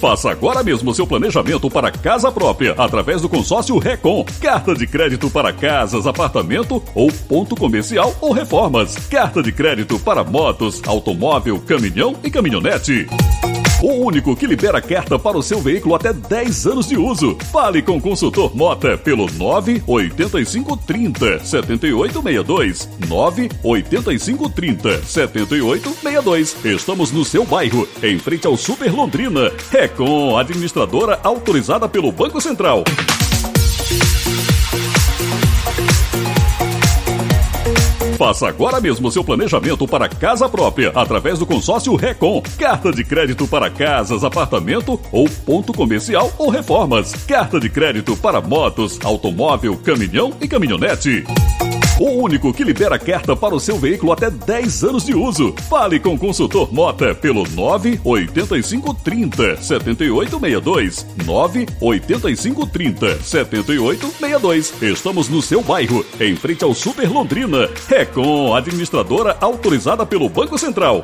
Faça agora mesmo seu planejamento para casa própria através do consórcio Recon. Carta de crédito para casas, apartamento ou ponto comercial ou reformas. Carta de crédito para motos, automóvel, caminhão e caminhonete. O único que libera carta para o seu veículo até 10 anos de uso. Fale com o consultor Mota pelo 98530 7862. 98530 7862. Estamos no seu bairro, em frente ao Super Londrina. Recon, administradora autorizada pelo Banco Central. Faça agora mesmo seu planejamento para casa própria através do consórcio Recon. Carta de crédito para casas, apartamento ou ponto comercial ou reformas. Carta de crédito para motos, automóvel, caminhão e caminhonete. O único que libera carta para o seu veículo até 10 anos de uso. Fale com o consultor Mota pelo 98530 7862. 98530 7862. Estamos no seu bairro, em frente ao Super Londrina. Recon, administradora autorizada pelo Banco Central.